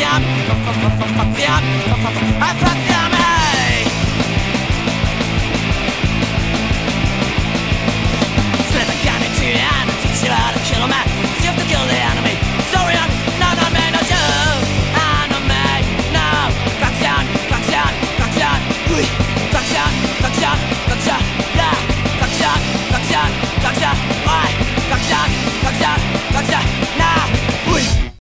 Fuck the. Fuck the army.